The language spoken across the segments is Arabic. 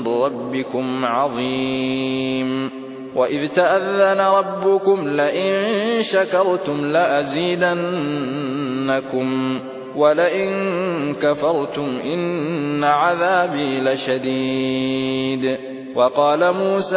من ربكم عظيم. وإذ تأذن ربكم لئن شكرتم لأزيدنكم ولئن كفرتم إن عذابي لشديد. وقال موسى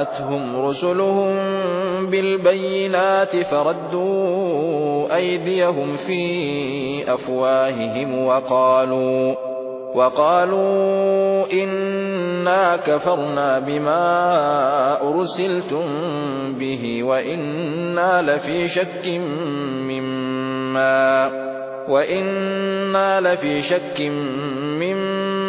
جاءتهم رسلهم بالبينات فردوا أيديهم في أفواههم وقالوا وقالوا إنا كفرنا بما أرسلتم به وإنا لفي شك مما وإنا لفي شك مما